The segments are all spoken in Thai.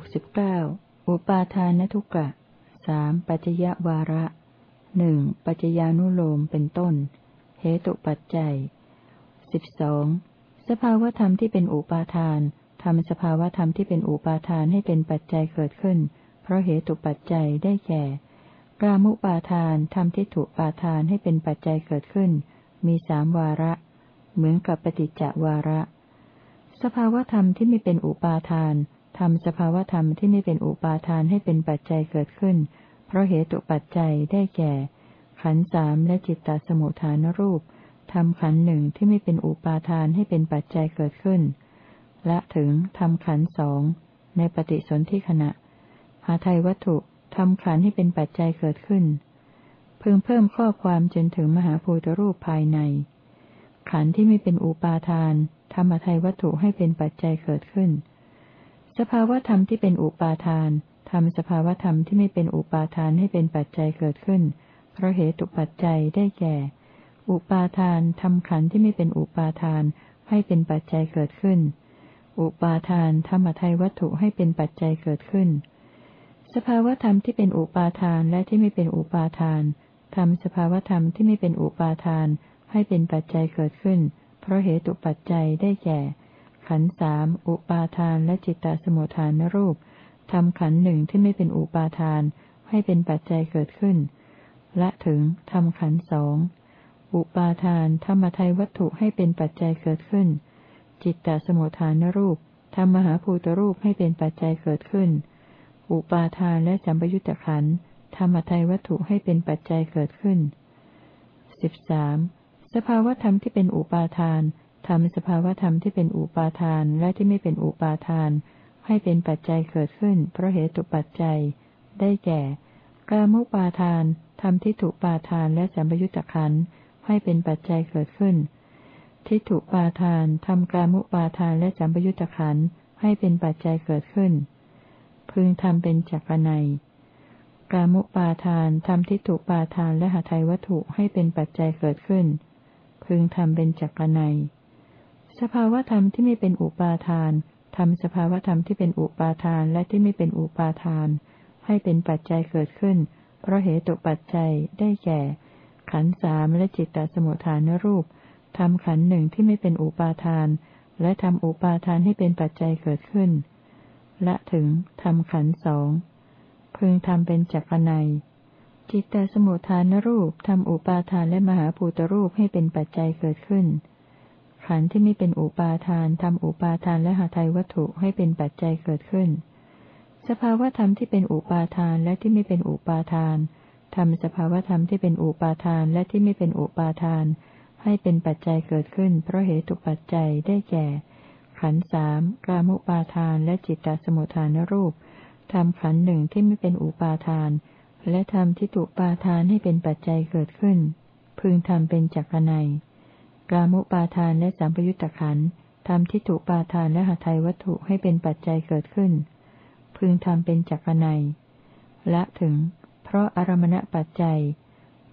กสิบเก้าอุปาทานทุกกะสามปัจจยวาระหนึ่งปัจจญานุโลมเป็นต้น เหตุปัจจัยสิบสองสภาวธรรมที่เป็นอุปาทานทำสภาวธรรมที่เป็นอุปาทานให้เป็นปัจจัยเกิดขึ้น เพราะเหตุปัจจัยได้แก่กามุปาทานทำที่ถูกปาทานให้เป็นปัจจัยเกิดขึ้น มีสามวาระ เหมือนกับปฏิจจวาระ สภาวธรรมที่ไม่เป็นอุปาทาน ทำสภาวธรรมที่ไม่เป็นอุปาทานให้เป็นปัจจัยเกิดขึ้น เพราะเหตุปัจจัยได้แก่ ขันสามและจิตตสมุทฐานรูปทำขันหนึ่งที่ไม่เป็นอุปาทานให้เป็นปัจจัยเกิดขึ้น และถึงทำขันสองในปฏิสนธิขณะ หาไทยวัตถุทำขันให้เป็นปัจจัยเกิดขึ้น เพิ่มเพิ่มข้อความจนถึงมหาภูตรูปภายใน ขันที่ไม่เป็นอุปาทานทำหาไทยวัตถุให้เป็นปัจจัยเกิดขึ้น สภาวธรรมที่เป็นอุปาทานทำสภาวธรรมที่ไม่เป็นอุปาทานให้เป็นปัจจัยเกิดขึ้น เพราะเหตุปัจจัยได้แก่ อุปาทานทำขันที่ไม่เป็นอุปาทานให้เป็นปัจจัยเกิดขึ้น อุปาทานทำหาไทยวัตถุให้เป็นปัจจัยเกิดขึ้น สภาวธรรมที่เป็นอุปาทานและที่ไม่เป็นอุปาทานทำสภาวธรรมที่ไม่เป็นอุปาทานให้เป็นปัจจัยเกิดขึ้น เพราะเหตุปัจจัยได้แก่ ขันสามอุปาทานและจิตตสมุทฐานรูปทำขันหนึ่งที่ไม่เป็นอุปาทานให้เป็นปัจจัยเกิดขึ้น และถึงทำขันสองอุปาทานธรรมทัยวัตถุให้เป็นปัจจัยเกิดขึ้น จิตตสมุทฐานรูปทำมหาภูตรูปให้เป็นปัจจัยเกิดขึ้น อุปาทานและสัมปยุตตะขันธรรมทัยวัตถุให้เป็นปัจจัยเกิดขึ้นสิบสามสภาวธรรมที่เป็นอุปาทาน ทำสภาวธรรมที่เป็นอุปาทานและที่ไม่เป็นอุปาทาน ให้เป็นปัจจัยเกิดขึ้น เพราะเหตุปัจจัย ได้แก่ กามุปาทานทำที่ถูกปาทานและสัมปยุตตะขันให้เป็นปัจจัยเกิดขึ้น ทิฏฐุปาทานทำกามุปาทานและสัมปยุตตะขันให้เป็นปัจจัยเกิดขึ้น พึงทำเป็นจักรนัยกามุปาทานทำทิฏฐุปาทานและหาไทยวัตถุให้เป็นปัจจัยเกิดขึ้น พึงทำเป็นจักรนัย สภาวธรรมที่ไม่เป็นอุปาทานทำสภาวธรรมที่เป็นอุปาทานและที่ไม่เป็นอุปาทาน ให้เป็นปัจจัยเกิดขึ้น เพราะเหตุปัจจัยได้แก่ ขันสามและจิตตสมุทฐานรูปทำขันหนึ่งที่ไม่เป็นอุปาทาน และทำอุปาทานให้เป็นปัจจัยเกิดขึ้น และถึงทำขันสองพึงทำเป็นจักรนัยจิตตสมุทฐานรูปทำอุปาทานและมหาภูตรูปให้เป็นปัจจัยเกิดขึ้น ขันที่ไม่เป็นอุปาทานทำอุปาทานและหาไทยวัตถุให้เป็นปัจจัยเกิดขึ้น สภาวธรรมที่เป็นอุปาทานและที่ไม่เป็นอุปาทานทำสภาวธรรมที่เป็นอุปาทานและที่ไม่เป็นอุปาทาน ให้เป็นปัจจัยเกิดขึ้น เพราะเหตุปัจจัยได้แก่ ขันสามกามุปาทานและจิตตสมุทฐานรูปทำขันหนึ่งที่ไม่เป็นอุปาทาน และทำที่ตุปาทานให้เป็นปัจจัยเกิดขึ้น พึงทำเป็นจักรนัย กามุปาทานและสัมปยุตตะขันทำที่ตุปาทานและหาไทยวัตถุให้เป็นปัจจัยเกิดขึ้น พึงทำเป็นจักรนัยละถึง เพราะอารมณปัจจัย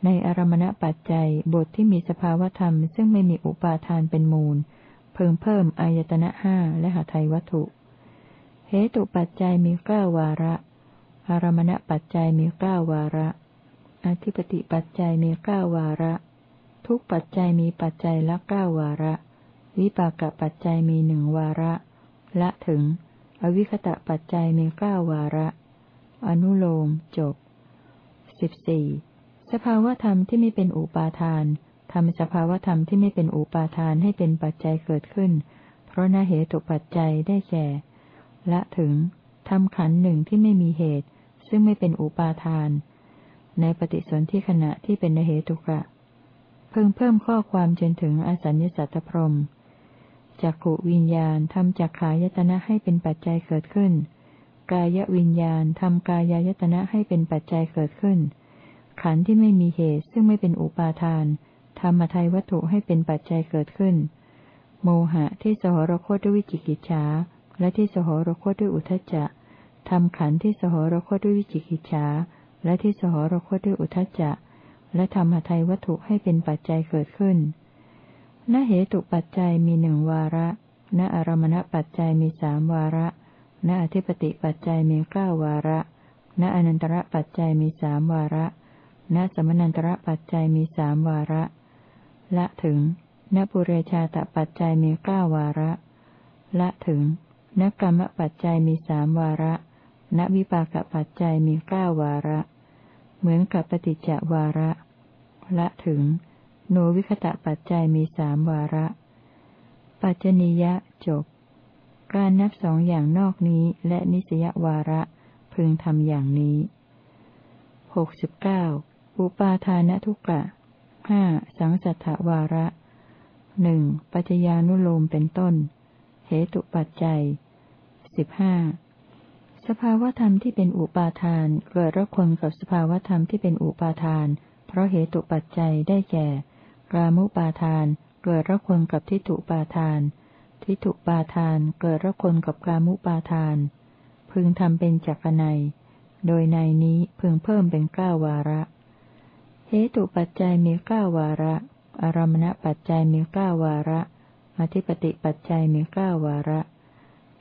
ในอารมณปัจจัยบทที่มีสภาวธรรม ซึ่งไม่มีอุปาทานเป็นมูล เพิ่มเพิ่มอายตนะห้าและหาไทยวัตถุ เหตุปัจจัยมีเก้าวาระ อารมณปัจจัยมีเก้าวาระ อธิปติปัจจัยมีเก้าวาระ ทุกปัจจัยมีปัจจัยละเก้าวาระ วิปากปัจจัยมีหนึ่งวาระ ละถึง อวิคตะปัจจัยมีเก้าวาระ อนุโลมจบสิบสี่สภาวธรรมที่ไม่เป็นอุปาทานทำสภาวธรรมที่ไม่เป็นอุปาทานให้เป็นปัจจัยเกิดขึ้น เพราะนาเหตุปัจจัยได้แก่ละถึงทำขันหนึ่งที่ไม่มีเหตุ ซึ่งไม่เป็นอุปาทาน ในปฏิสนธิขณะที่เป็นนเหตุกะ เพิ่มเพิ่มข้อความจนถึงอสัญญสัตตพรมจักขวิญญาณทำจักขายตนะให้เป็นปัจจัยเกิดขึ้น กายวิญญาณทำกายายตนะให้เป็นปัจจัยเกิดขึ้น ขันที่ไม่มีเหตุซึ่งไม่เป็นอุปาทานธรรมทัยวัตถุให้เป็นปัจจัยเกิดขึ้น โมหะที่สหรคตด้วยวิจิกิจฉาและที่สหรคตด้วยอุทจจะทำขันที่สหรคตด้วยวิจิกิจฉาและที่สหรคตด้วยอุทจจะ และธรรมทัยวัตถุให้เป็นปัจจัยเกิดขึ้น ณเหตุปัจจัยมีหนึ่งวาระ ณอารมณปัจจัยมีสามวาระ ณอธิปติปัจจัยมีเก้าวาระ ณอนันตระปัจจัยมีสามวาระ ณสมนันตระปัจจัยมีสามวาระ ละถึง ณปุเรชาตปัจจัยมีเก้าวาระ ละถึง ณกรรมปัจจัยมีสามวาระ ณวิปากปัจจัยมีเก้าวาระ เหมือนกับปฏิจจวาระ ละถึง โนวิคตะปัจจัยมีสามวาระ ปัจจนิยะจบ การนับสองอย่างนอกนี้และนิสยวาระพึงทำอย่างนี้หกสิบเก้าอุปาทานทุกะห้าสังสัทธวาระหนึ่งปัจจญานุโลมเป็นต้น เหตุปัจจัยสิบห้า ภาวธรรมที่เป็นอุปาทาน เกิดระคนกับสภาวธรรมที่เป็นอุปาทาน เพราะเหตุปัจจัยได้แก่กามุปาทาน เกิดระคนกับทิฏฐุปาทาน ทิฏฐุปาทาน เกิดระคนกับกามุปาทาน พึงทำเป็นจักนัยโดยในนี้พึงเพิ่มเป็นเก้าวาระ เหตุปัจจัยมีเก้าวาระ อารมณปัจจัยมีเก้าวาระ อธิปติปัจจัยมีเก้าวาระ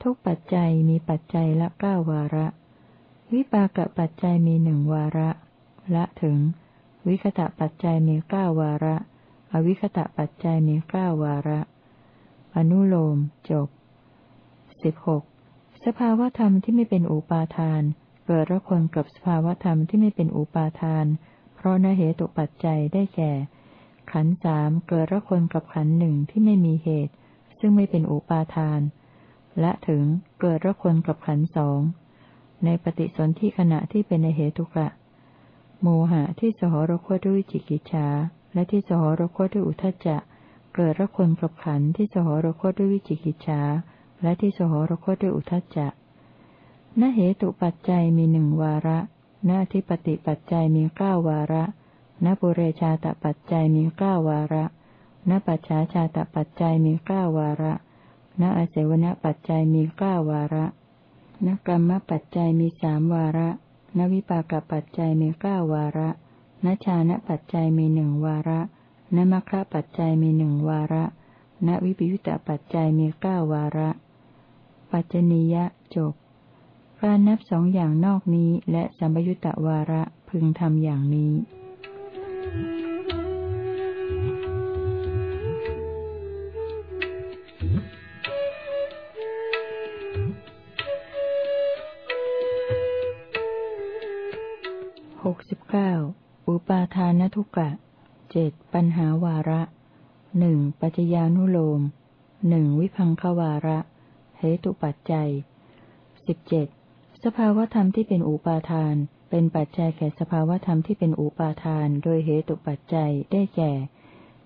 ทุกปัจจัยมีปัจจัยละเก้าวาระ วิปากปัจจัยมีหนึ่งวาระ ละถึง วิคตะปัจจัยมีเก้าวาระ อวิคตะปัจจัยมีเก้าวาระ อนุโลม จบสิบหกสภาวธรรมที่ไม่เป็นอุปาทาน เกิดระคนกับสภาวธรรมที่ไม่เป็นอุปาทาน เพราะนเหตุปัจจัยได้แก่ ขันสามเกิดระคนกับขันหนึ่งที่ไม่มีเหตุ ซึ่งไม่เป็นอุปาทาน และถึงเกิดระคนกับขันสองในปฏิสนธิขณะที่เป็นในเหตุกะ โมหะที่สหรคตด้วยจิกิจฉาและที่สหรคตด้วยอุทจจะ เกิดระคนกับขันที่สหรคตด้วยวิจิกิจฉาและที่สหรคตด้วยอุทจจะนเหตุปัจจัยมีหนึ่งวาระณทิปติปัจจัยมีเก้าวาระณปุเรชาตปัจจัยมีเก้าวาระณปัจฉาชาตปัจจัยมีเก้าวาระ ณอเสวนปัจจัยมีเก้าวาระณกรรมปัจจัยมีสามวาระณวิปากปัจจัยมีเก้าวาระณชานะปัจจัยมีหนึ่งวาระณมัคคะปัจจัยมีหนึ่งวาระณวิปยุตตปัจจัยมีเก้าวาระ ปัจจนียะจบ การนับสองอย่างนอกนี้และสัมยุตตวาระพึงทำอย่างนี้ ปาทานทุกะเจ็ดปัญหาวาระหนึ่งปัจจญานุโลมหนึ่งวิพังควาระเหตุปัจจัยสิบเจ็ดสภาวธรรมที่เป็นอุปาทาน เป็นปัจจัยแก่สภาวธรรมที่เป็นอุปาทาน โดยเหตุปัจจัยได้แก่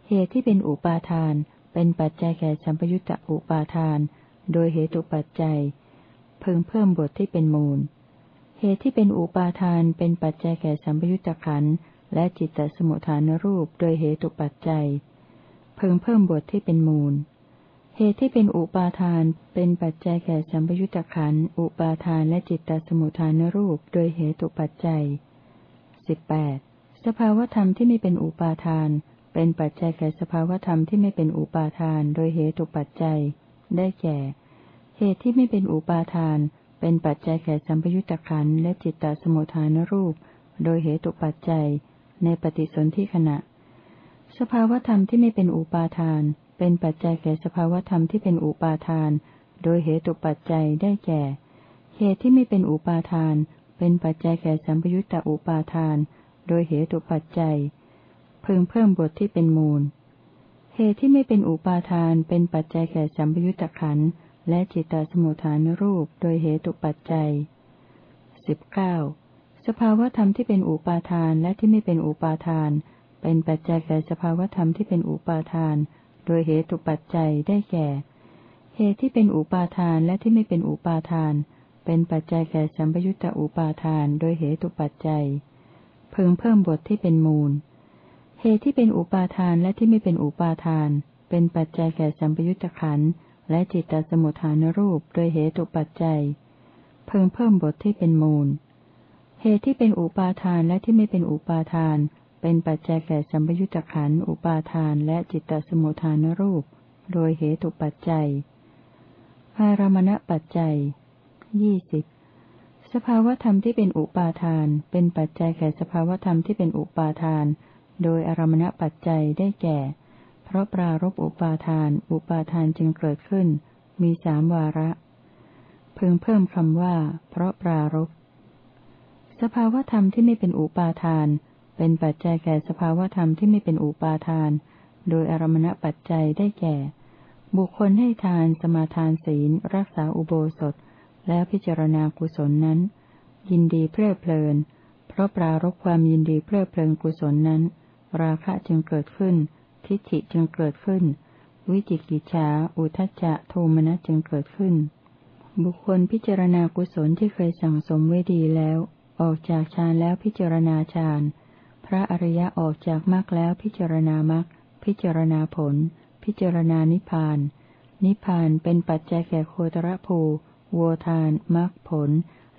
เหตุที่เป็นอุปาทาน เป็นปัจจัยแก่สัมปยุตตะอุปาทาน โดยเหตุปัจจัย เพิ่มเพิ่มบทที่เป็นมูล เหตุที่เป็นอุปาทาน เป็นปัจจัยแก่สัมปยุตตะขันธ์ และจิตตสมุทฐานรูปโดยเหตุปัจจัย เพิ่งเพิ่มบทที่เป็นมูล เหตุที่เป็นอุปาทานเป็นปัจจัยแก่สัมปยุตตะขันอุปาทานและจิตตสมุทฐานรูปโดยเหตุปัจจัยสิบแปดสภาวธรรมที่ไม่เป็นอุปาทาน เป็นปัจจัยแก่สภาวธรรมที่ไม่เป็นอุปาทานโดยเหตุปัจจัย ได้แก่ เหตุที่ไม่เป็นอุปาทาน เป็นปัจจัยแก่สัมปยุตตะขันและจิตตสมุทฐานรูป โดยเหตุปัจจัย ในปฏิสนธิขณะ สภาวธรรมที่ไม่เป็นอุปาทาน เป็นปัจจัยแก่สภาวธรรมที่เป็นอุปาทาน โดยเหตุปัจจัยได้แก่ เหตุที่ไม่เป็นอุปาทาน เป็นปัจจัยแก่สัมปยุตตาอุปาทาน โดยเหตุปัจจัยเพิ่งเพิ่มบทที่เป็นมูล เหตุที่ไม่เป็นอุปาทาน เป็นปัจจัยแก่สัมปยุตตะขันและจิตตสมุทฐานรูป โดยเหตุปัจจัยสิบเก้า สภาวธรรมที่เป็นอุปาทานและที่ไม่เป็นอุปาทาน เป็นปัจจัยแก่สภาวธรรมที่เป็นอุปาทาน โดยเหตุปัจจัยได้แก่ เหตุที่เป็นอุปาทานและที่ไม่เป็นอุปาทาน เป็นปัจจัยแก่สัมปยุตตอุปาทาน โดยเหตุปัจจัยเพิ่งเพิ่มบทที่เป็นมูล เหตุที่เป็นอุปาทานและที่ไม่เป็นอุปาทาน เป็นปัจจัยแก่สัมปยุตตะขันและจิตตสมุทฐานรูป โดยเหตุปัจจัย เพิ่งเพิ่มบทที่เป็นมูล เหตุที่เป็นอุปาทานและที่ไม่เป็นอุปาทาน เป็นปัจจัยแก่สัมปยุตตะขันอุปาทานและจิตตสมุทฐานรูป โดยเหตุปัจจัย อารมณปัจจัยยี่สิบสภาวธรรมที่เป็นอุปาทาน เป็นปัจจัยแก่สภาวธรรมที่เป็นอุปาทาน โดยอารมณปัจจัยได้แก่ เพราะปรารบอุปาทาน อุปาทานจึงเกิดขึ้น มีสามวาระ พึงเพิ่มคำว่า เพราะปรารบ สภาวธรรมที่ไม่เป็นอุปาทาน เป็นปัจจัยแก่สภาวธรรมที่ไม่เป็นอุปาทาน โดยอารมณปัจจัยได้แก่ บุคคลให้ทานสมาทานศีล รักษาอุโบสถ แล้วพิจารณากุศลนั้น ยินดีเพลิดเพลิน เพราะปรารบความยินดีเพลิดเพลินกุศลนั้น ราคะจึงเกิดขึ้น ทิฏฐิจึงเกิดขึ้น วิจิกิจฉาอุทจจะโทมนัสจึงเกิดขึ้นบุคคลพิจารณากุศลที่เคยสั่งสมไว้ดีแล้ว ออกจากฌานแล้วพิจารณาฌาน พระอริยะออกจากมรรคแล้วพิจารณามรรค พิจารณาผล พิจารณานิพพาน นิพพานเป็นปัจจัยแก่โคตรภูโวทานมรรคผล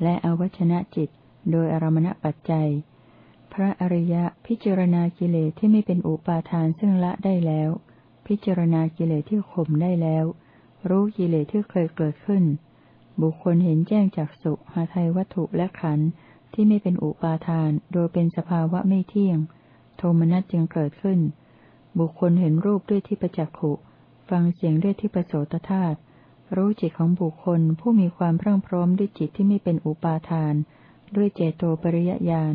และอวัชนะจิต โดยอารมณปัจจัย พระอริยะพิจารณากิเลสที่ไม่เป็นอุปาทานซึ่งละได้แล้ว พิจารณากิเลสที่ข่มได้แล้ว รู้กิเลสที่เคยเกิดขึ้น บุคคลเห็นแจ้งจากสุหาไทยวัตถุและขันธ์ ที่ไม่เป็นอุปาทาน โดยเป็นสภาวะไม่เที่ยง โทมนัสจึงเกิดขึ้น บุคคลเห็นรูปด้วยที่ประจักขุ ฟังเสียงด้วยที่ประโสตธาตุรู้จิตของบุคคลผู้มีความพรั่งพร้อมด้วยจิตที่ไม่เป็นอุปาทาน ด้วยเจโตปริยญาณ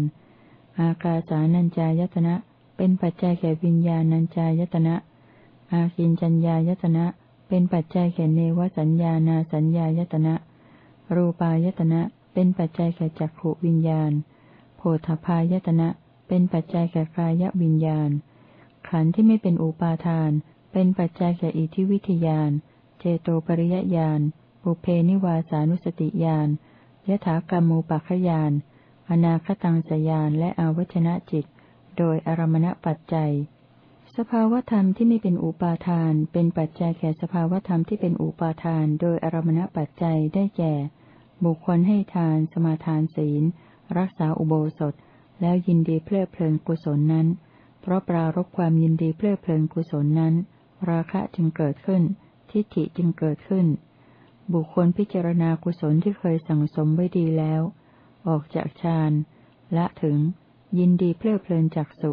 อากาสานัญจายตนะ เป็นปัจจัยแก่วิญญาณัญจายตนะ อาคินจัญญายตนะ เป็นปัจจัยแก่เนวสัญญานาสัญญายตนะ รูปายตนะ เป็นปัจจัยแก่จักขวิญญาณ โพธพายตนะ เป็นปัจจัยแก่กายวิญญาณ ขันธ์ที่ไม่เป็นอุปาทาน เป็นปัจจัยแก่อิทธิวิทยาน เจโตปริยญาณปุเพนิวาสานุสติญาณยถากรรมูปัคยาน อนาคตังสยานและอวัชนะจิต โดยอารมณปัจจัย สภาวธรรมที่ไม่เป็นอุปาทาน เป็นปัจจัยแก่สภาวธรรมที่เป็นอุปาทาน โดยอารมณปัจจัยได้แก่ บุคคลให้ทาน สมาทานศีล รักษาอุโบสถ แล้วยินดีเพลิดเพลินกุศลนั้น เพราะปรารบความยินดีเพลิดเพลินกุศลนั้น ราคะจึงเกิดขึ้น ทิฏฐิจึงเกิดขึ้น บุคคลพิจารณากุศลที่เคยสั่งสมไว้ดีแล้ว ออกจากฌานละถึง ยินดีเพลิดเพลินจากสุ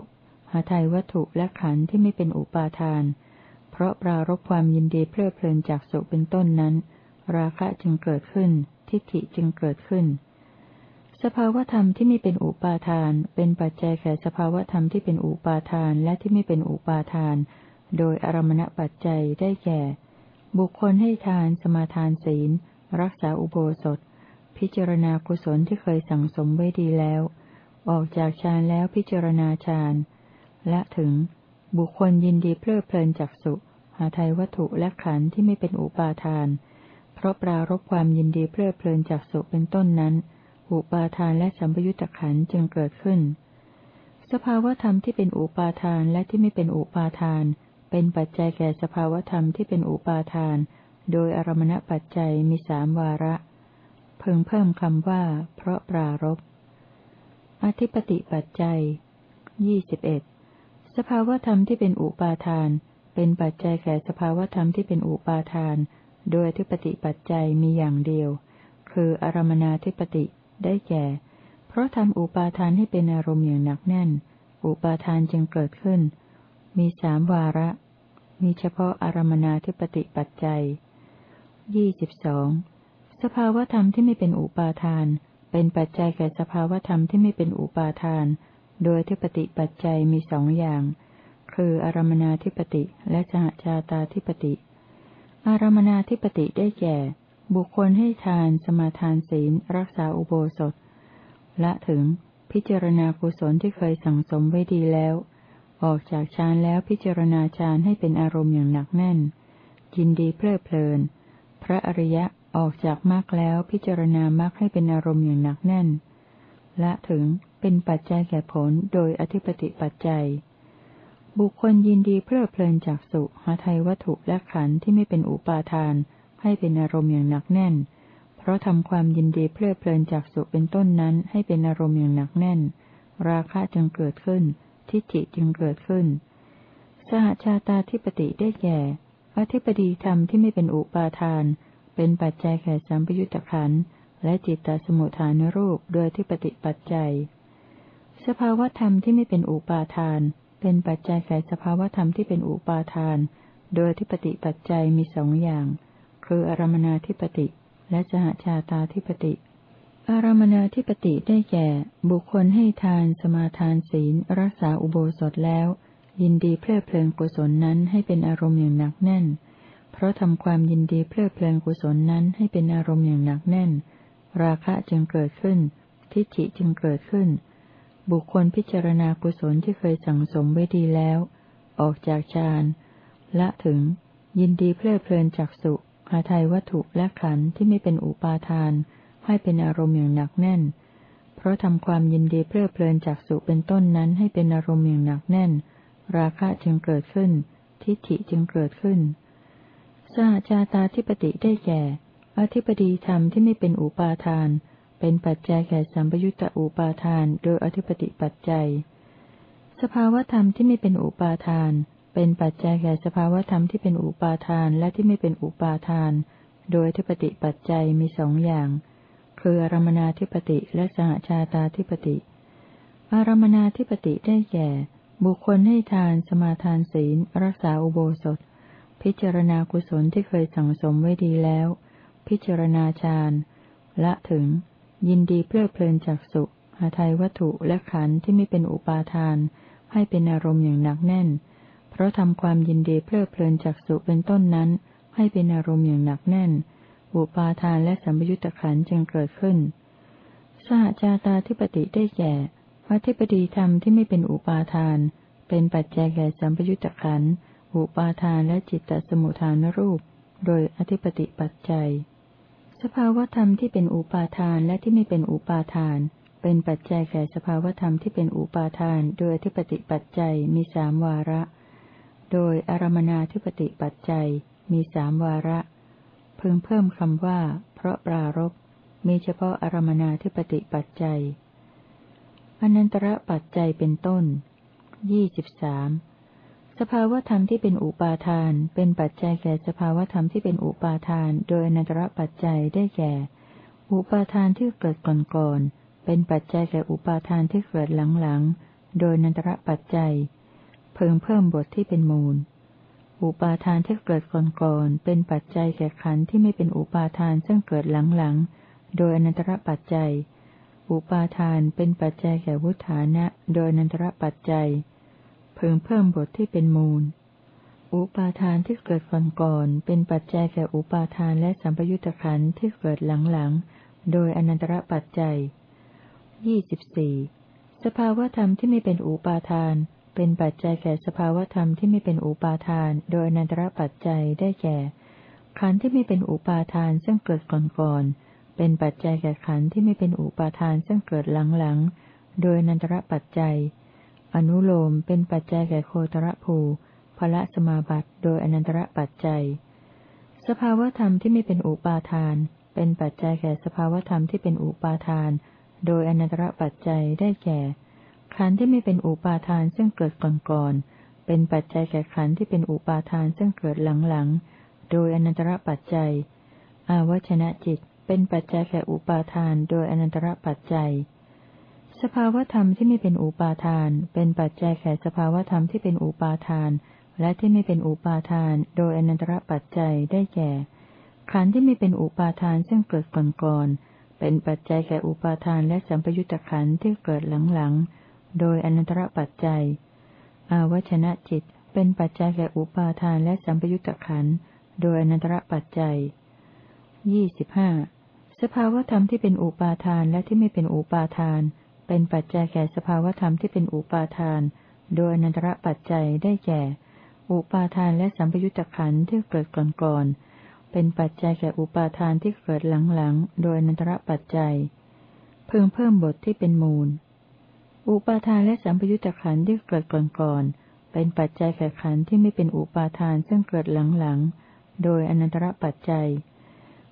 หาไทยวัตถุและขันธ์ที่ไม่เป็นอุปาทาน เพราะปรารบความยินดีเพลิดเพลินจากสุเป็นต้นนั้น ราคะจึงเกิดขึ้น ทิฏฐิจึงเกิดขึ้น สภาวธรรมที่ไม่เป็นอุปาทาน เป็นปัจจัยแก่สภาวธรรมที่เป็นอุปาทานและที่ไม่เป็นอุปาทาน โดยอารมณปัจจัยได้แก่ บุคคลให้ทาน สมาทานศีล รักษาอุโบสถ พิจารณากุศลที่เคยสั่งสมไว้ดีแล้ว ออกจากฌานแล้วพิจารณาฌานและถึง บุคคลยินดีเพลิดเพลินจากสุหาไทยวัตถุและขันธ์ที่ไม่เป็นอุปาทาน เพราะปรารบความยินดีเพลิดเพลินจากสุเป็นต้นนั้น อุปาทานและสัมปยุตตะขันจึงเกิดขึ้น สภาวธรรมที่เป็นอุปาทานและที่ไม่เป็นอุปาทาน เป็นปัจจัยแก่สภาวธรรมที่เป็นอุปาทาน โดยอารมณปัจจัยมีสามวาระ เพิ่งเพิ่มคำว่า เพราะปรารบอธิปติปัจจัยยี่สิบเอ็ดสภาวธรรมที่เป็นอุปาทาน เป็นปัจจัยแก่สภาวธรรมที่เป็นอุปาทาน โดยอธิปติปัจจัยมีอย่างเดียว คืออารมนาธิปติได้แก่ เพราะทำอุปาทานให้เป็นอารมณ์อย่างหนักแน่น อุปาทานจึงเกิดขึ้น มีสามวาระ มีเฉพาะอารมนาธิปติปัจจัยยี่สิบสองสภาวธรรมที่ไม่เป็นอุปาทาน เป็นปัจจัยแก่สภาวธรรมที่ไม่เป็นอุปาทาน โดยทิปติปัจจัยมีสองอย่าง คืออารมนาธิปติและสหชาตาธิปติ อารมนาธิปติได้แก่ บุคคลให้ทาน สมาทานศีล รักษาอุโบสถ ละถึง พิจารณากุศลที่เคยสั่งสมไว้ดีแล้ว ออกจากฌานแล้วพิจารณาฌานให้เป็นอารมณ์อย่างหนักแน่น ยินดีเพลิดเพลิน พระอริยะออกจากมรรคแล้วพิจารณามรรคให้เป็นอารมณ์อย่างหนักแน่นและถึงเป็นปัจจัยแก่ผลโดยอธิปติปัจจัย บุคคลยินดีเพลิดเพลินจากสุหาไทยวัตถุและขันธ์ที่ไม่เป็นอุปาทาน ให้เป็นอารมณ์อย่างหนักแน่น เพราะทำความยินดีเพลิดเพลินจากสุเป็นต้นนั้นให้เป็นอารมณ์อย่างหนักแน่น ราคะจึงเกิดขึ้น ทิฏฐิจึงเกิดขึ้น สหชาตาธิปติได้แก่อธิปดีธรรมที่ไม่เป็นอุปาทาน เป็นปัจจัยแก่สัมปยุตตะขันและจิตตสมุทฐานรูปโดยที่ปฏิปัจจัย สภาวธรรมที่ไม่เป็นอุปาทาน เป็นปัจจัยแก่สภาวธรรมที่เป็นอุปาทาน โดยที่ปฏิปัจจัยมีสองอย่าง คืออารมนาธิปติ และสหชาตาธิปติ อารมนาธิปติได้แก่ บุคคลให้ทาน สมาทานศีล รักษาอุโบสถแล้ว ยินดีเพลิดเพลินกุศลนั้นให้เป็นอารมณ์อย่างหนักแน่น เพราะทำความยินดีเพลิดเพลินกุศลนั้นให้เป็นอารมณ์อย่างหนักแน่น ราคะจึงเกิดขึ้น ทิฏฐิจึงเกิดขึ้น บุคคลพิจารณากุศลที่เคยสั่งสมไว้ดีแล้ว ออกจากฌานละถึง ยินดีเพลิดเพลินจากสุหาไทยวัตถุและขันธ์ที่ไม่เป็นอุปาทาน ให้เป็นอารมณ์อย่างหนักแน่น เพราะทำความยินดีเพลิดเพลินจากสุเป็นต้นนั้นให้เป็นอารมณ์อย่างหนักแน่น ราคะจึงเกิดขึ้น ทิฏฐิจึงเกิดขึ้นสหจาตาธิปติได้แก่อธิปดีธรรมที่ไม่เป็นอุปาทาน เป็นปัจจัยแก่สัมปยุตตอุปาทานโดยอธิปติปัจจัย สภาวธรรมที่ไม่เป็นอุปาทาน เป็นปัจจัยแก่สภาวธรรมที่เป็นอุปาทานและที่ไม่เป็นอุปาทาน โดยอธิปติปัจจัยมีสองอย่าง คืออารมนาธิปติและสหชาตาธิปติ อารมนาธิปติได้แก่ บุคคลให้ทานสมาทานศีล รักษาอุโบสถ พิจารณากุศลที่เคยสั่งสมไว้ดีแล้ว พิจารณาฌานละถึง ยินดีเพลิดเพลินจากสุหาไทยวัตถุและขันธ์ที่ไม่เป็นอุปาทาน ให้เป็นอารมณ์อย่างหนักแน่น เพราะทำความยินดีเพลิดเพลินจากสุเป็นต้นนั้น ให้เป็นอารมณ์อย่างหนักแน่น อุปาทานและสัมยุญตะขันธ์จึงเกิดขึ้นสหจาตาธิปติได้แก่อธิปดีธรรมที่ไม่เป็นอุปาทาน เป็นปัจจัยแก่สัมปยุตตะขันธ์อุปาทานและจิตตสมุทฐานรูป โดยอธิปติปัจจัย สภาวธรรมที่เป็นอุปาทานและที่ไม่เป็นอุปาทาน เป็นปัจจัยแก่สภาวธรรมที่เป็นอุปาทาน โดยอธิปติปัจจัยมีสามวาระ โดยอารมนาธิปติปัจจัยมีสามวาระ เพิ่งเพิ่มคำว่า เพราะปรารบมีเฉพาะอารมนาธิปติปัจจัยอนันตระปัจจัยเป็นต้นยี่สิบสาม สภาวธรรมที่เป็นอุปาทาน เป็นปัจจัยแก่สภาวธรรมที่เป็นอุปาทาน โดยอนันตรปัจจัยได้แก่ อุปาทานที่เกิดก่อนๆเป็นปัจจัยแก่อุปาทานที่เกิดหลังๆ โดยอนันตรปัจจัย เพิ่มเพิ่มบทที่เป็นมูล อุปาทานที่เกิดก่อนๆเป็นปัจจัยแก่ขันธ์ที่ไม่เป็นอุปาทานซึ่งเกิดหลังๆ โดยอนันตรปัจจัย อุปาทานเป็นปัจจัยแก่วุฒานะ โดยอนันตรปัจจัยเพิ่มเพิ่มบทที่เป็นมูล อุปาทานที่เกิดก่อนก่อนเป็นปัจจัยแก่อุปาทานและสัมปยุตตะขันที่เกิดหลังๆ โดยอนันตระปัจจัยยี่สิบสี่สภาวธรรมที่ไม่เป็นอุปาทาน เป็นปัจจัยแก่สภาวธรรมที่ไม่เป็นอุปาทาน โดยอนันตระปัจจัยได้แก่ขันธ์ที่ไม่เป็นอุปาทานซึ่งเกิดก่อนๆ เป็นปัจจัยแก่ขันธ์ที่ไม่เป็นอุปาทานซึ่งเกิดหลังๆ โดยอนันตระปัจจัย อนุโลมเป็นปัจจัยแก่โคตรภูพละสมาบัติโดยอนันตระปัจจัย สภาวธรรมที่ไม่เป็นอุปาทาน เป็นปัจจัยแก่สภาวธรรมที่เป็นอุปาทาน โดยอนันตระปัจจัยได้แก่ขันธ์ที่ไม่เป็นอุปาทานซึ่งเกิดก่อนก่อนเป็นปัจจัยแก่ขันธ์ที่เป็นอุปาทานซึ่งเกิดหลังๆโดยอนันตระปัจจัย อาวชนะจิตเป็นปัจจัยแก่อุปาทาน โดยอนันตระปัจจัย สภาวธรรมที่ไม่เป็นอุปาทาน เป็นปัจจัยแก่สภาวธรรมที่เป็นอุปาทาน และที่ไม่เป็นอุปาทาน โดยอนันตรปัจจัยได้แก่ ขันธ์ที่ไม่เป็นอุปาทานซึ่งเกิดก่อนๆเป็นปัจจัยแก่อุปาทานและสัมปยุตตะขันธ์ที่เกิดหลังๆ โดยอนันตรปัจจัย อาวชนะจิต เป็นปัจจัยแก่อุปาทานและสัมปยุตตะขันธ์โดยอนันตรปัจจัยยี่สิบห้าสภาวธรรมที่เป็นอุปาทานและที่ไม่เป็นอุปาทาน เป็นปัจจัยแก่สภาวธรรมที่เป็นอุปาทาน โดยอนันตระปัจจัยได้แก่ อุปาทานและสัมปยุตตะขันที่เกิดก่อนๆ เป็นปัจจัยแก่อุปาทานที่เกิดหลังๆ โดยอนันตระปัจจัย เพิ่มเพิ่มบทที่เป็นมูล อุปาทานและสัมปยุตตะขันที่เกิดก่อนๆ เป็นปัจจัยแก่ขันที่ไม่เป็นอุปาทานซึ่งเกิดหลังๆ โดยอนันตระปัจจัย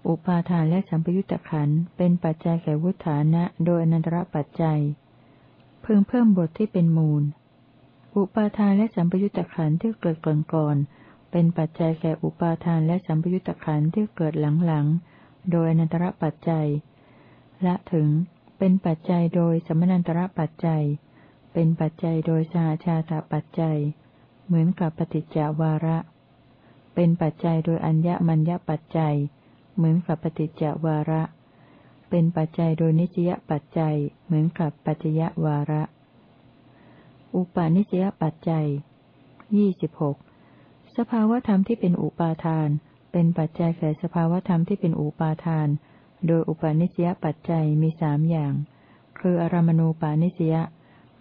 อุปาทานและสัมปยุตตะขันเป็นปัจจัยแก่วุฒานะโดยอนันตระปัจจัยเพิ่มเพิ่มบทที่เป็นมูล อุปาทานและสัมปยุตตะขันที่เกิดก่อนก่อนเป็นปัจจัยแก่อุปาทานและสัมปยุตตะขันที่เกิดหลังๆโดยอนันตระปัจจัย ละถึงเป็นปัจจัยโดยสมนันตระปัจจัย เป็นปัจจัยโดยสหชาตปัจจัย เหมือนกับปฏิจจวาระ เป็นปัจจัยโดยอัญญมัญญปัจจัย เหมือนกับปฏิจจวาระ เป็นปัจจัยโดยนิสยปัจจัย เหมือนกับปัจจยวาระ อุปาณิสยปัจจัยยี่สิบหกสภาวธรรมที่เป็นอุปาทาน เป็นปัจจัยแก่สภาวธรรมที่เป็นอุปาทาน โดยอุปาณิสยปัจจัยมีสามอย่าง คืออารมณูปาณิสยา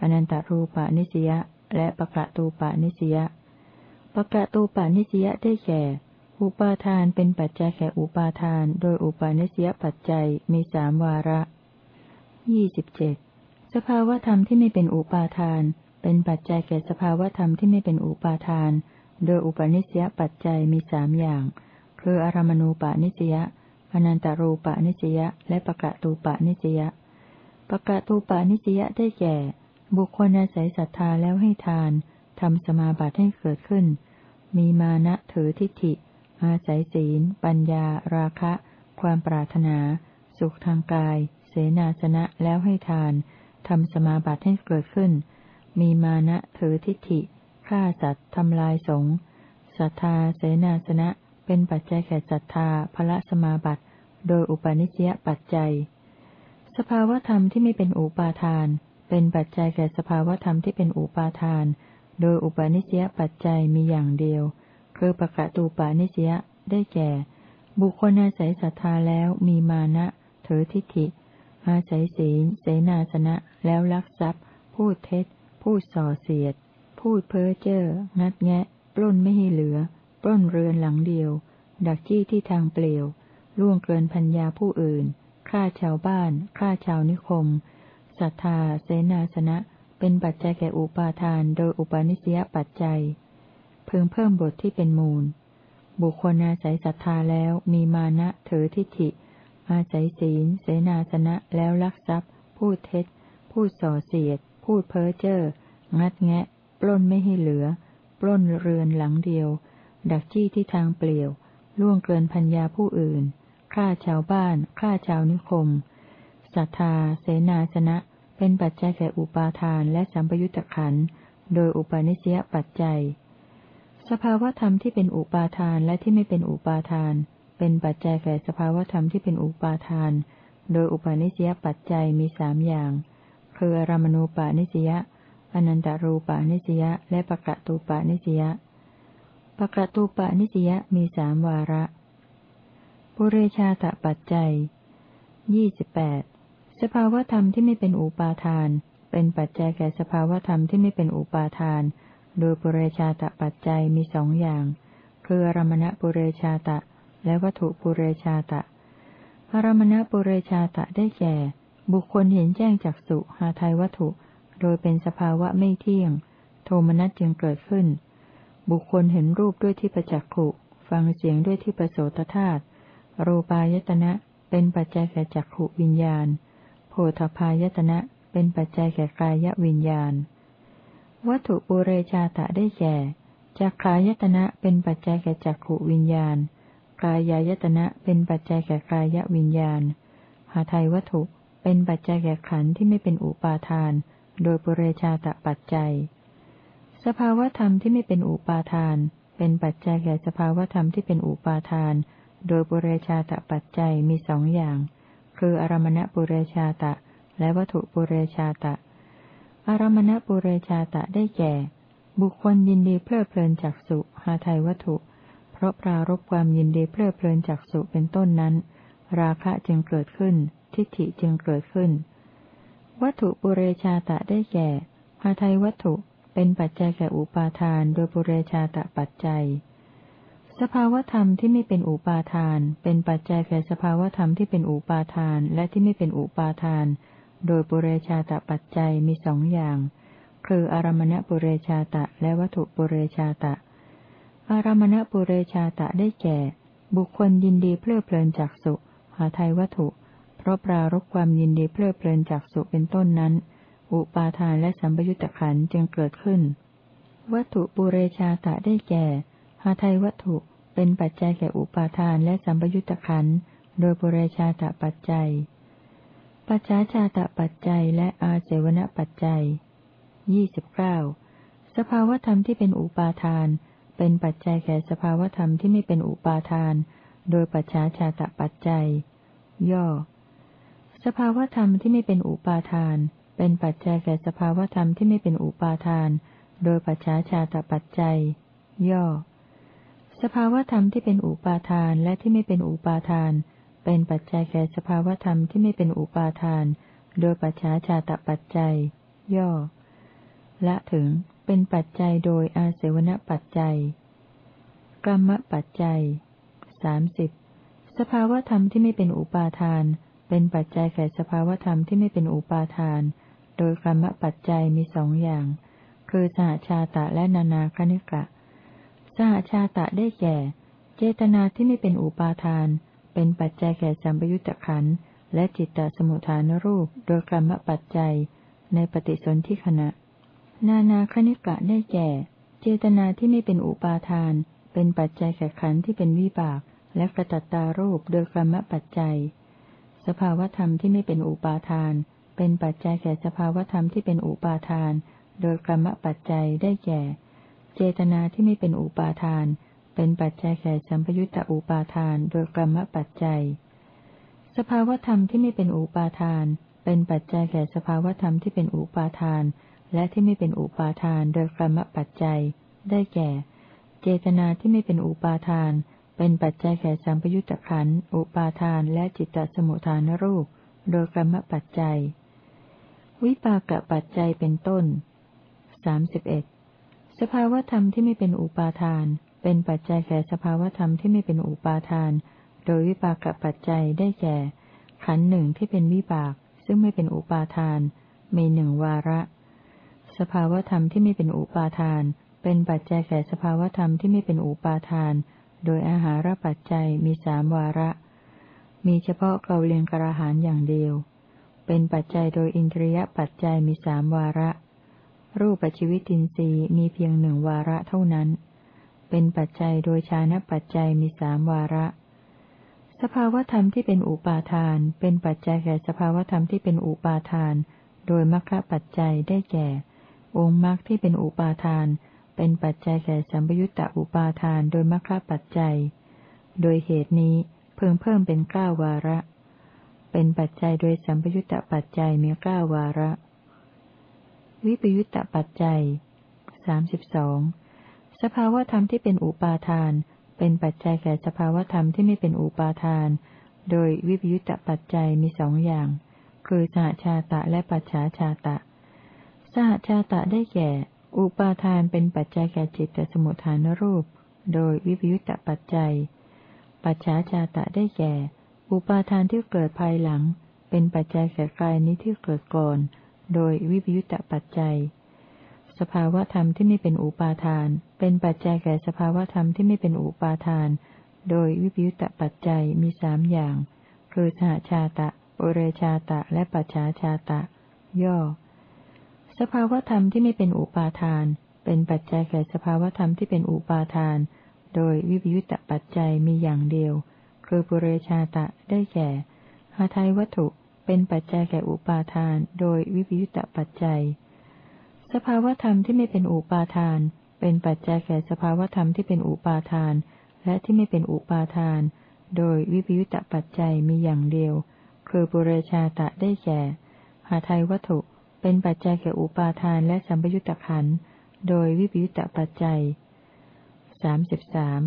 อนันตรูปาณิสยาและปะกะตูปาณิสยาปะกะตูปาณิสยาได้แก่ อุปาทานเป็นปัจจัยแก่อุปาทาน โดยอุปาณิสยปัจจัยมีสามวาระยี่สิบเจ็ดสภาวธรรมที่ไม่เป็นอุปาทาน เป็นปัจจัยแก่สภาวธรรมที่ไม่เป็นอุปาทาน โดยอุปนิสยปัจจัยมีสามอย่าง คืออารมณูปานิสยาอนันตรูปานิสยาและปะกะตูปานิสยาปะกะตูปานิสยาได้แก่ บุคคลอาศัยศรัทธาแล้วให้ทานทำสมาบัติให้เกิดขึ้น มีมานะถือทิฏฐิ อาศัยศีล ปัญญา ราคะ ความปรารถนา สุขทางกาย เสนาสนะแล้วให้ทานทำสมาบัติให้เกิดขึ้น มีมานะถือทิฏฐิฆ่าสัตว์ทำลายสงศรัทธาเสนาสนะ เป็นปัจจัยแก่ศรัทธาพระสมาบัติ โดยอุปาณิสยปัจจัย สภาวธรรมที่ไม่เป็นอุปาทาน เป็นปัจจัยแก่สภาวธรรมที่เป็นอุปาทาน โดยอุปาณิสยปัจจัยมีอย่างเดียว คือปะกะตูปาณิสยได้แก่ บุคคลอาศัยศรัทธาแล้วมีมานะถือทิฏฐิ อาศัยศีล เสนาสนะ แล้วลักทรัพย์ พูดเท็จ พูดส่อเสียด พูดเพ้อเจ้อ งัดแงะ ปล้นไม่ให้เหลือ ปล้นเรือนหลังเดียว ดักจี้ที่ทางเปลี่ยว ล่วงเกินพัญญาผู้อื่น ฆ่าชาวบ้าน ฆ่าชาวนิคม ศรัทธา เสนาสนะ เป็นปัจจัยแก่อุปาทาน โดยอุปาณิสยปัจจัย เพิ่งเพิ่มบทที่เป็นมูล บุคคลอาศัยศรัทธาแล้วมีมานะถือทิฏฐิ อาศัยศีล เสนาสนะแล้วลักทรัพย์ พูดเท็จ พูดส่อเสียด พูดเพ้อเจ้องัดแงะ ปล้นไม่ให้เหลือ ปล้นเรือนหลังเดียว ดักจี้ที่ทางเปลี่ยว ล่วงเกินพัญญาผู้อื่นฆ่าชาวบ้านฆ่าชาวนิคมศรัทธา เสนาสนะ เป็นปัจจัยแก่อุปาทานและสัมปยุตตะขัน โดยอุปาณิสยปัจจัย สภาวธรรมที่เป็นอุปาทานและที่ไม่เป็นอุปาทาน เป็นปัจจัยแก่สภาวธรรมที่เป็นอุปาทาน โดยอุปาณิสยปัจจัยมีสามอย่าง คืออารมณูปาณิสยาอนันตรูปานิสยาและปะกะตูปานิสยาปะกะตูปานิสยามีสามวาระ ปุเรชาตะปัจจัยยี่สิบแปดสภาวธรรมที่ไม่เป็นอุปาทาน เป็นปัจจัยแก่สภาวธรรมที่ไม่เป็นอุปาทาน โดยปุเรชาตะปัจจัยมีสองอย่าง คืออารมณปุเรชาตะ และวัตถุปุเรชาตะอารมณปุเรชาตะได้แก่ บุคคลเห็นแจ้งจากสุหาไทยวัตถุ โดยเป็นสภาวะไม่เที่ยง โทมนัสจึงเกิดขึ้น บุคคลเห็นรูปด้วยที่ประจักขุ ฟังเสียงด้วยที่ประโสตธาตุรูปายตนะเป็นปัจจัยแก่จักขุวิญญาณ โพธพายตนะเป็นปัจจัยแก่กายวิญญาณ วัตถุปุเรชาตะได้แก่จักขายตนะเป็นปัจจัยแก่จักขวิญญาณ กายายตนะเป็นปัจจัยแก่กายวิญญาณ หาไทยวัตถุเป็นปัจจัยแก่ขันธ์ที่ไม่เป็นอุปาทาน โดยปุเรชาตปัจจัย สภาวธรรมที่ไม่เป็นอุปาทาน เป็นปัจจัยแก่สภาวธรรมที่เป็นอุปาทาน โดยปุเรชาตปัจจัยมีสองอย่าง คืออารมณปุเรชาตะ และวัตถุปุเรชาตะ อารมณปุเรชาตะได้แก่ บุคคลยินดีเพลิดเพลินจากสุหาไทยวัตถุ เพราะปรารบความยินดีเพลิดเพลินจากสุเป็นต้นนั้น ราคะจึงเกิดขึ้น ทิฏฐิจึงเกิดขึ้น วัตถุปุเรชาตะได้แก่หาไทยวัตถุเป็นปัจจัยแก่อุปาทานโดยปุเรชาตะปัจจัย สภาวธรรมที่ไม่เป็นอุปาทาน เป็นปัจจัยแก่สภาวธรรมที่เป็นอุปาทานและที่ไม่เป็นอุปาทาน โดยปุเรชาตะปัจจัยมีสองอย่าง คืออารมณปุเรชาตะและวัตถุปุเรชาตะ อารมณปุเรชาตะได้แก่ บุคคลยินดีเพลิดเพลินจากสุหาไทยวัตถุ เพราะปรารบความยินดีเพลิดเพลินจากสุเป็นต้นนั้น อุปาทานและสัมปยุตตะขันจึงเกิดขึ้น วัตถุปุเรชาตะได้แก่หาไทยวัตถุเป็นปัจจัยแก่อุปาทานและสัมปยุตตะขันโดยปุเรชาตะปัจจัย ปัจฉาชาตปัจจัยและอาเสวนปัจจัยยี่สิบเก้าสภาวธรรมที่เป็นอุปาทาน เป็นปัจจัยแก่สภาวธรรมที่ไม่เป็นอุปาทาน โดยปัจฉาชาตปัจจัย ย่อ สภาวธรรมที่ไม่เป็นอุปาทาน เป็นปัจจัยแก่สภาวธรรมที่ไม่เป็นอุปาทาน โดยปัจฉาชาตปัจจัย ย่อ สภาวธรรมที่เป็นอุปาทานและที่ไม่เป็นอุปาทาน เป็นปัจจัยแก่สภาวธรรมที่ไม่เป็นอุปาทาน โดยปัจฉาชาตปัจจัย ย่อ ละถึงเป็นปัจจัยโดยอาเสวนปัจจัย กรรมปัจจัยสามสิบสภาวธรรมที่ไม่เป็นอุปาทาน เป็นปัจจัยแก่สภาวธรรมที่ไม่เป็นอุปาทาน โดยกรรมปัจจัยมีสองอย่าง คือสหชาตะและนานาคณิกะ สหชาตะได้แก่ เจตนาที่ไม่เป็นอุปาทาน เป็นปัจจัยแก่สัมปยุตตะขันและจิตตสมุทฐานรูปโดยกรรมปัจจัย ในปฏิสนธิขณะ นานาคณิกะได้แก่ เจตนาที่ไม่เป็นอุปาทาน เป็นปัจจัยแก่ขันที่เป็นวิบาก และกระตัตตารูปโดยกรรมปัจจัย สภาวธรรมที่ไม่เป็นอุปาทาน เป็นปัจจัยแก่สภาวธรรมที่เป็นอุปาทาน โดยกรรมปัจจัยได้แก่ เจตนาที่ไม่เป็นอุปาทาน เป็นปัจจัยแก่สัมปยุตตอุปาทานโดยกรรมปัจจัย สภาวธรรมที่ไม่เป็นอุปาทาน เป็นปัจจัยแก่สภาวธรรมที่เป็นอุปาทาน และที่ไม่เป็นอุปาทานโดยกรรมปัจจัย ได้แก่ เจตนาที่ไม่เป็นอุปาทาน เป็นปัจจัยแก่สัมปยุตตะขันอุปาทานและจิตตสมุทฐานรูป โดยกรรมปัจจัย วิปากปัจจัยเป็นต้นสาสิบเอ็ดสภาวธรรมที่ไม่เป็นอุปาทาน เป็นปัจจัยแก่สภาวธรรมที่ไม่เป็นอุปาทาน โดยวิปากปัจจัยได้แก่ ขันหนึ่งที่เป็นวิบาก ซึ่งไม่เป็นอุปาทาน มีหนึ่งวาระ สภาวธรรมที่ไม่เป็นอุปาทาน เป็นปัจจัยแก่สภาวธรรมที่ไม่เป็นอุปาทาน โดยอาหารปัจจัยมีสามวาระ มีเฉพาะเกาเลียงกระหารอย่างเดียว เป็นปัจจัยโดยอินทรียปัจจัยมีสามวาระ รูปปัจจิวิตินทรีย์มีเพียงหนึ่งวาระเท่านั้น เป็นปัจจัยโดยชานะปัจจัยมีสามวาระ สภาวธรรมที่เป็นอุปาทาน เป็นปัจจัยแก่สภาวธรรมที่เป็นอุปาทาน โดยมรรคปัจจัยได้แก่ องค์มรรคที่เป็นอุปาทาน เป็นปัจจัยแก่สัมปยุตตะอุปาทานโดยมรรคปัจจัย โดยเหตุนี้เพิ่งเพิ่มเป็นเก้าวาระ เป็นปัจจัยโดยสัมปยุตตะปัจจัยมีเก้าวาระ วิปยุตตะปัจจัยสามสิบสอง สภาวธรรมที่เป็นอุปาทาน เป็นปัจจัยแก่สภาวธรรมที่ไม่เป็นอุปาทาน โดยวิปยุตตะปัจจัยมีสองอย่าง คือสหชาตะและปัจฉาชาตะ สหชาตะได้แก่ อุปาทานเป็นปัจจัยแก่จิตตสมุทฐานรูป โดยวิปยุตตปัจจัย ปัจฉาชาตะได้แก่ อุปาทานที่เกิดภายหลัง เป็นปัจจัยแก่กายนี้ที่เกิดก่อน โดยวิปยุตตปัจจัย สภาวธรรมที่ไม่เป็นอุปาทาน เป็นปัจจัยแก่สภาวธรรมที่ไม่เป็นอุปาทาน โดยวิปยุตตปัจจัยมีสามอย่าง คือสหชาตะโอเรชาตะ และปัจฉาชาตะ ย่อ สภาวธรรมที่ไม่เป็นอุปาทาน เป็นปัจจัยแก่สภาวธรรมที่เป็นอุปาทาน โดยวิบยุตตปัจจัยมีอย่างเดียว คือปุเรชาตะได้แก่หาไทยวัตถุ เป็นปัจจัยแก่อุปาทาน โดยวิบยุตตปัจจัย สภาวธรรมที่ไม่เป็นอุปาทาน เป็นปัจจัยแก่สภาวธรรมที่เป็นอุปาทาน และที่ไม่เป็นอุปาทาน โดยวิบยุตตปัจจัยมีอย่างเดียว คือปุเรชาตะได้แก่หาไทยวัตถุ เป็นปัจจัยแก่อุปาทานและสัมปยุตตะขัน โดยวิปยุตตปัจจัยสามสิบสาม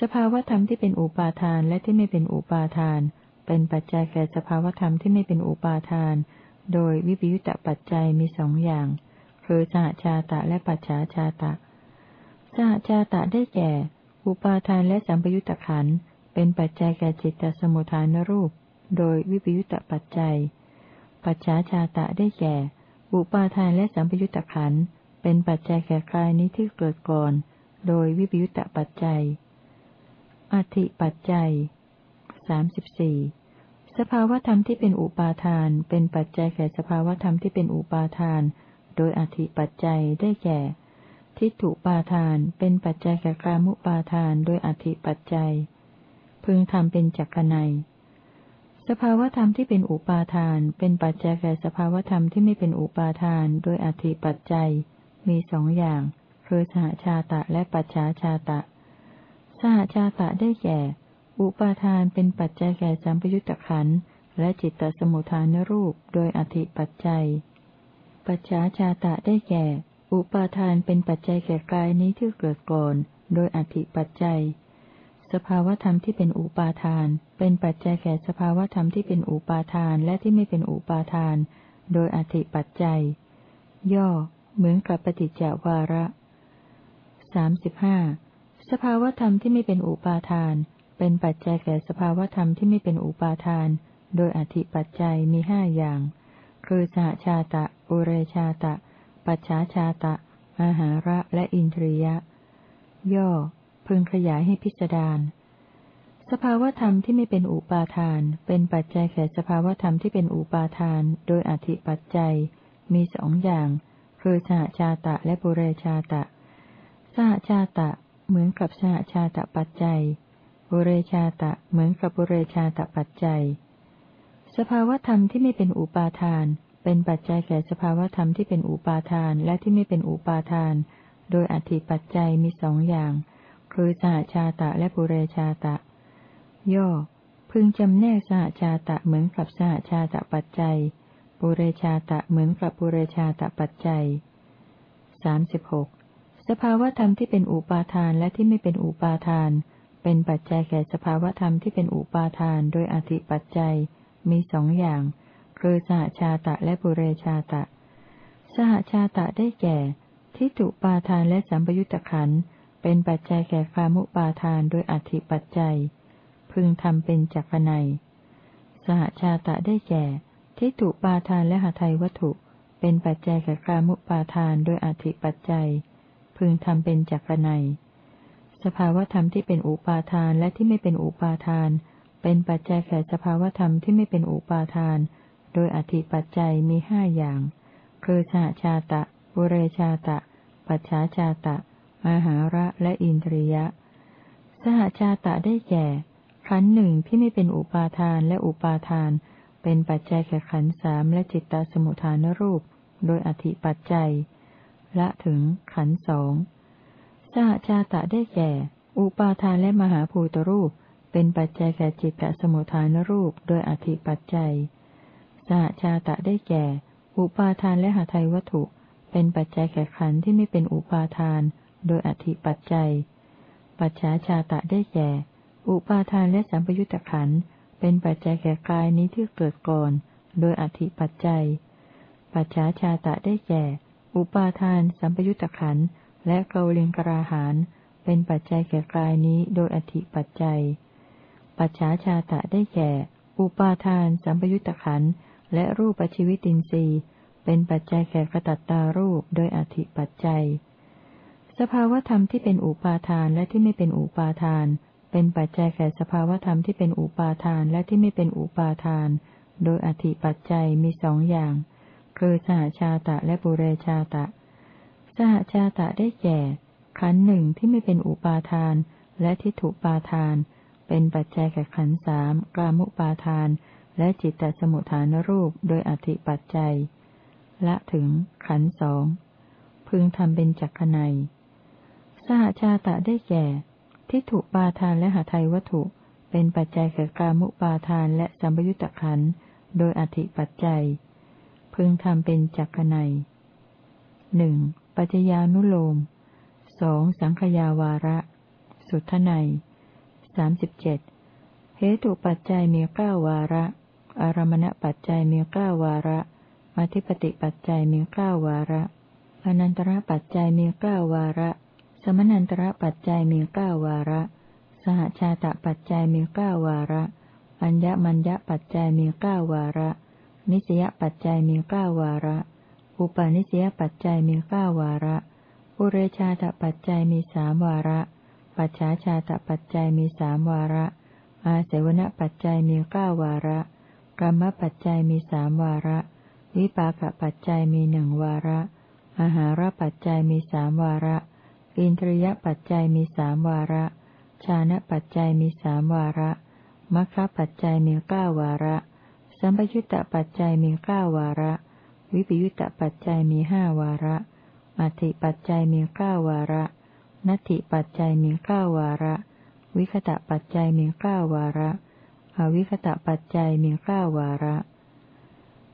สภาวธรรมที่เป็นอุปาทานและที่ไม่เป็นอุปาทาน เป็นปัจจัยแก่สภาวธรรมที่ไม่เป็นอุปาทาน โดยวิปยุตตปัจจัยมีสองอย่าง คือสหชาตะและปัจฉาชาตะ สหชาตะได้แก่ อุปาทานและสัมปยุตตะขันเป็นปัจจัยแก่จิตตสมุทฐานรูป โดยวิปยุตตปัจจัย ปัจฉาชาตะได้แก่ อุปาทานและสัมปยุตตะขันเป็นปัจจัยแก่กายนี้ที่เกิดก่อน โดยวิปยุตตะปัจจัย อธิปัจจัยสามสิบสี่สภาวธรรมที่เป็นอุปาทาน เป็นปัจจัยแก่สภาวธรรมที่เป็นอุปาทาน โดยอธิปัจจัยได้แก่ ทิฏฐุปาทานเป็นปัจจัยแก่กามุปาทานโดยอธิปัจจัย พึงทำเป็นจักรนัยสภาวธรรมที่เป็นอุปาทานเป็นปัจจัยแก่สภาวธรรมที่ไม่เป็นอุปาทานโดยอธิปัจจัย มีสองอย่าง คือสหชาตะและปัจฉาชาตะ สหชาตะได้แก่ อุปาทานเป็นปัจจัยแก่สัมปยุตตะขันและจิตตสมุทฐานรูปโดยอธิปัจจัย ปัจฉาชาตะได้แก่ อุปาทานเป็นปัจจัยแก่กายนี้ที่เกิดก่อน โดยอธิปัจจัย สภาวธรรมที่เป็นอุปาทาน เป็นปัจจัยแก่สภาวธรรมที่เป็นอุปาทานและที่ไม่เป็นอุปาทาน โดยอธิปัจจัย ย่อ เหมือนกับปฏิจจวาระสามสิบห้าสภาวธรรมที่ไม่เป็นอุปาทาน เป็นปัจจัยแก่สภาวธรรมที่ไม่เป็นอุปาทาน โดยอธิปัจจัยมีห้าอย่าง คือสหชาตะ อุเรชาตะ ปัจฉาชาตะ อาหาระและอินทรียะ ย่อ พึงขยายให้พิจารณาสภาวธรรมที่ไม่เป็นอุปาทาน เป็นปัจจัยแก่สภาวธรรมที่เป็นอุปาทาน โดยอธิปัจจัย มีสองอย่าง คือสหชาตะและปุเรชาตะ สหชาตะ เหมือนกับสหชาตะปัจจัยปุเรชาตะ เหมือนกับปุเรชาตะปัจจัย สภาวธรรมที่ไม่เป็นอุปาทาน เป็นปัจจัยแก่สภาวธรรมที่เป็นอุปาทานและที่ไม่เป็นอุปาทาน โดยอธิปัจจัยมีสองอย่าง คือสหชาตะและปุเรชาตะ ย่อ พึงจำแนกสหชาตะเหมือนกับสหชาตะปัจจัย ปุเรชาตะเหมือนกับปุเรชาตะปัจจัยสามสิบหกสภาวธรรมที่เป็นอุปาทานและที่ไม่เป็นอุปาทาน เป็นปัจจัยแก่สภาวธรรมที่เป็นอุปาทาน โดยอธิปัจจัย มีสองอย่าง คือสหชาตะและปุเรชาตะ สหชาตะได้แก่ ทิฏฐุปาทานและสัมปยุตตะขันเป็นปัจจัยแก่คามุปาทานโดยอธิปัจจัย พึงทำเป็นจักรนัย สหชาตะได้แก่ ทิฏฐุปาทานและหาไทยวัตถุ เป็นปัจจัยแก่คามุปาทานโดยอธิปัจจัย พึงทำเป็นจักรนัย สภาวธรรมที่เป็นอุปาทานและที่ไม่เป็นอุปาทาน เป็นปัจจัยแก่สภาวธรรมที่ไม่เป็นอุปาทาน โดยอธิปัจจัยมีห้าอย่าง คือสหชาตะบุเรชาตะ ปัจฉาชาตะ อาหาระและอินทรียะ สหชาตะได้แก่ ขันหนึ่งที่ไม่เป็นอุปาทานและอุปาทาน เป็นปัจจัยแก่ขันสามและจิตตสมุทฐานรูป โดยอธิปัจจัย ละถึงขันสองสหชาตะได้แก่ อุปาทานและมหาภูตรูป เป็นปัจจัยแก่จิตตสมุทฐานรูปโดยอธิปัจจัย สหชาตะได้แก่ อุปาทานและหาไทยวัตถุ เป็นปัจจัยแก่ขันที่ไม่เป็นอุปาทาน โดยอธิปัจจัย ปัจฉาชาตะได้แก่ อุปาทานและสัมปยุตตะขันเป็นปัจจัยแก่กายนี้ที่เกิดก่อน โดยอธิปัจจัย ปัจฉาชาตะได้แก่ อุปาทาน สัมปยุตตะขันและเกาลิงกราหานเป็นปัจจัยแก่กายนี้โดยอธิปัจจัย ปัจฉาชาตะได้แก่ อุปาทาน สัมปยุตตะขันและรูปชีวิตินทรีย์เป็นปัจจัยแก่กระตัตตารูปโดยอธิปัจจัย สภาวธรรมที่เป็นอุปาทานและที่ไม่เป็นอุปาทาน เป็นปัจจัยแก่สภาวธรรมที่เป็นอุปาทานและที่ไม่เป็นอุปาทาน โดยอธิปัจจัยมีสองอย่าง คือสหชาตะและปุเรชาตะ สหชาตะได้แก่ ขันหนึ่งที่ไม่เป็นอุปาทาน และทิฏฐุปาทาน เป็นปัจจัยแก่ขันสามกามุปาทาน และจิตตสมุทฐานรูปโดยอธิปัจจัย ละถึงขันสองพึงทำเป็นจักขไนสหชาตะได้แก่ ทิฏฐุปาทานและหาไทยวัตถุ เป็นปัจจัยแก่กามุปาทานและสัมปยุตตะขันโดยอธิปัจจัย พึงทำเป็นจักขไนหนึ่งปัจจญานุโลมสองสังขยาวาระ สุทไน สามสิบเจ็ดเหตุปัจจัยมีเก้าวาระ อารมณปัจจัยมีเก้าวาระอธิปติปัจจัยมีเก้าวาระอนันตระปัจจัยมีเก้าวาระ สมนันตระปัจจัยมีเก้าวาระ สหชาตะปัจจัยมีเก้าวาระ อัญญมัญญปัจจัยมีเก้าวาระ นิสยปัจจัยมีเก้าวาระ อุปาณิสยปัจจัยมีเก้าวาระปุเรชาตปัจจัยมีสามวาระ ปัจฉาชาตปัจจัยมีสามวาระ อาเสวณปัจจัยมีเก้าวาระ กรรมปัจจัยมีสามวาระ วิปากปัจจัยมีหนึ่งวาระ อาหารปัจจัยมีสามวาระ อินทรียปัจจัยมีสามวาระ ชานะปัจจัยมีสามวาระมัคคปัจจัยมีเก้าวาระ สัมปยุตตปัจจัยมีเก้าวาระ วิปยุตตปัจจัยมีห้าวาระ อธิปัจจัยมีเก้าวาระ นัตถิปัจจัยมีเก้าวาระ วิคตะปัจจัยมีเก้าวาระ อวิคตะปัจจัยมีเก้าวาระ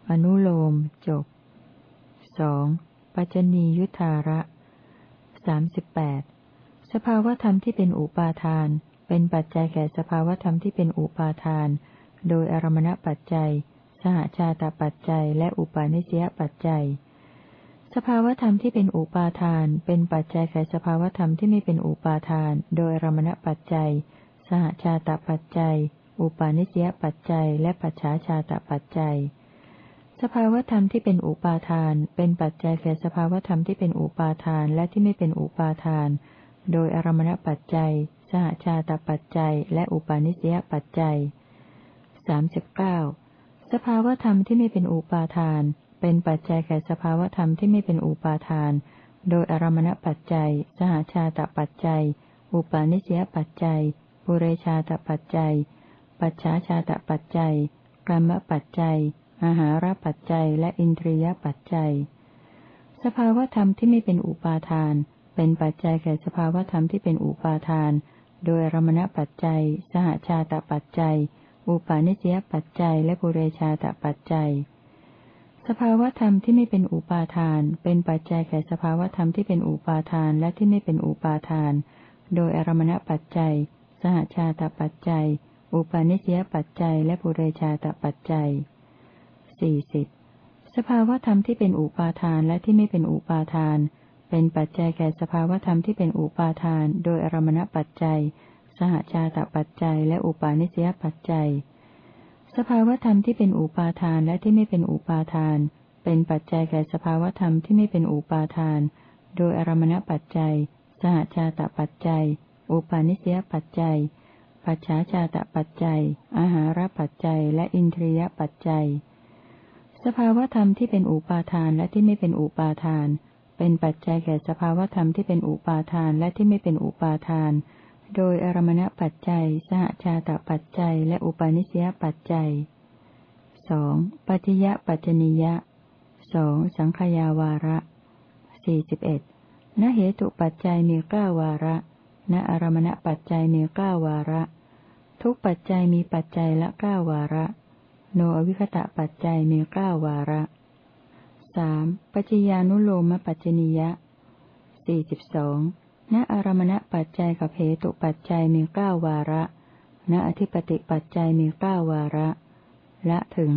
อนุโลมจบสองปัจจนียุทธาระสามสิบแปดสภาวธรรมที่เป็นอุปาทาน เป็นปัจจัยแก่สภาวธรรมที่เป็นอุปาทาน โดยอารมณปัจจัย สหชาตปัจจัย และอุปาณิสยปัจจัย สภาวธรรมที่เป็นอุปาทาน เป็นปัจจัยแก่สภาวธรรมที่ไม่เป็นอุปาทาน โดยอรมณปัจจัย สหชาตปัจจัย อุปาณิสยปัจจัย และปัจฉาชาตปัจจัย สภาวธรรมที่เป็นอุปาทาน เป็นปัจจัยแก่สภาวธรรมที่เป็นอุปาทานและที่ไม่เป็นอุปาทาน โดยอารมณปัจจัย สหชาตปัจจัย และอุปาณิสยปัจจัยสาสิบเก้าสภาวธรรมที่ไม่เป็นอุปาทาน เป็นปัจจัยแก่สภาวธรรมที่ไม่เป็นอุปาทาน โดยอารมณปัจจัย สหชาตปัจจัย อุปาณิสยปัจจัย ปุเรชาตปัจจัย ปัจฉาชาตปัจจัยกรรมปัจจัยอาหารปัจจัย และอินทรียปัจจัย สภาวธรรมที่ไม่เป็นอุปาทาน เป็นปัจจัยแก่สภาวธรรมที่เป็นอุปาทาน โดยรมณปัจจัย สหชาตปัจจัย อุปาณิสยปัจจัย และปุเรชาตปัจจัย สภาวธรรมที่ไม่เป็นอุปาทาน เป็นปัจจัยแก่สภาวธรรมที่เป็นอุปาทานและที่ไม่เป็นอุปาทาน โดยอารมณปัจจัย สหชาตปัจจัย อุปาณิสยปัจจัย และปุเรชาตปัจจัยสี่สิบสภาวธรรมที่เป็นอุปาทานและที่ไม่เป็นอุปาทาน เป็นปัจจัยแก่สภาวธรรมที่เป็นอุปาทาน โดยอารมณปัจจัย สหชาตปัจจัย และอุปาณิสยปัจจัย สภาวธรรมที่เป็นอุปาทานและที่ไม่เป็นอุปาทาน เป็นปัจจัยแก่สภาวธรรมที่ไม่เป็นอุปาทาน โดยอารมณปัจจัย สหชาตปัจจัย อุปาณิสยปัจจัย ปัจฉาชาตปัจจัย อาหารปัจจัย และอินทรียปัจจัย สภาวธรรมที่เป็นอุปาทานและที่ไม่เป็นอุปาทาน เป็นปัจจัยแก่สภาวธรรมที่เป็นอุปาทานและที่ไม่เป็นอุปาทาน โดยอารมณปัจจัย สหชาตปัจจัย และอุปาณิสยปัจจัยสองปัจยะปัจจนิยะสองสังขยาวาระสี่สิบเอ็ดณเหตุปัจจัยมีเก้าวาระ ณอารมณปัจจัยมีเก้าวาระ ทุกปัจจัยมีปัจจัยละเก้าวาระ โนอวิคตะปัจจัยมีเก้าวาระสามปัจจญานุโลมปัจจนิยะสี่สิบสอง ณอารมณปัจจัยกับเหตุปัจจัยมีเก้าวาระ ณอธิปติปัจจัยมีเก้าวาระ ละถึง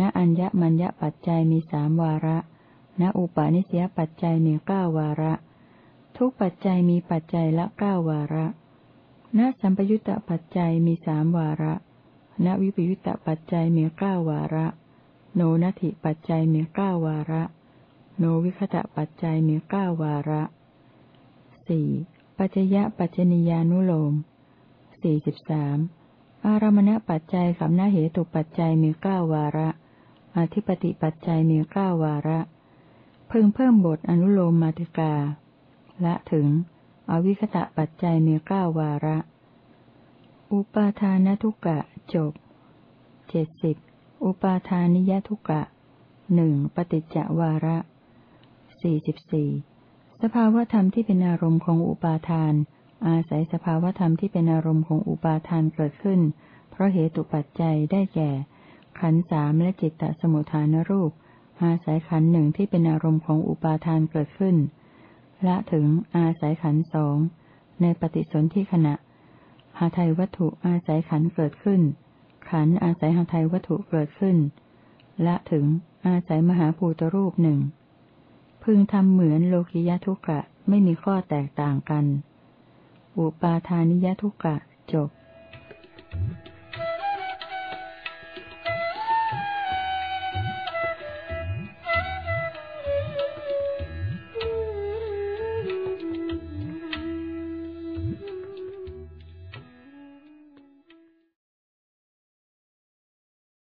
ณอัญญมัญญปัจจัยมีสามวาระ ณอุปาณิสยปัจจัยมีเก้าวาระ ทุกปัจจัยมีปัจจัยละเก้าวาระ ณสัมปยุตตปัจจัยมีสามวาระ ณวิปยุตตปัจจัยมีเก้าวาระ โนนัตถิปัจจัยมีเก้าวาระ โนวิคตะปัจจัยมีเก้าวาระ สี่ปัจจยะปัจจนิยานุโลมสี่สิบสามอารมณปัจจัยกับนาเหตุปัจจัยมีเก้าวาระ อธิปติปัจจัยมีเก้าวาระเพิ่งเพิ่มบทอนุโลมมาติกา และถึง อวิคตะปัจจัยมีเก้าวาระ อุปาทานทุกะจบเจ็ดสิบอุปาทานิยทุกะหนึ่งปฏิจจวาระสี่สิบสี่ สภาวธรรมที่เป็นอารมณ์ของอุปาทาน อาศัยสภาวธรรมที่เป็นอารมณ์ของอุปาทานเกิดขึ้น เพราะเหตุปัจจัยได้แก่ ขันสามและจิตตสมุทฐานรูป อาศัยขันหนึ่งที่เป็นอารมณ์ของอุปาทานเกิดขึ้น ละถึงอาศัยขันสองในปฏิสนธิขณะหาไทยวัตถุอาศัยขันเกิดขึ้น ขันอาศัยหาไทยวัตถุเกิดขึ้น ละถึงอาศัยมหาภูตรูปหนึ่ง พึงทำเหมือนโลกิยทุกะไม่มีข้อแตกต่างกัน อุปาทานิยทุกะจบ Thank you.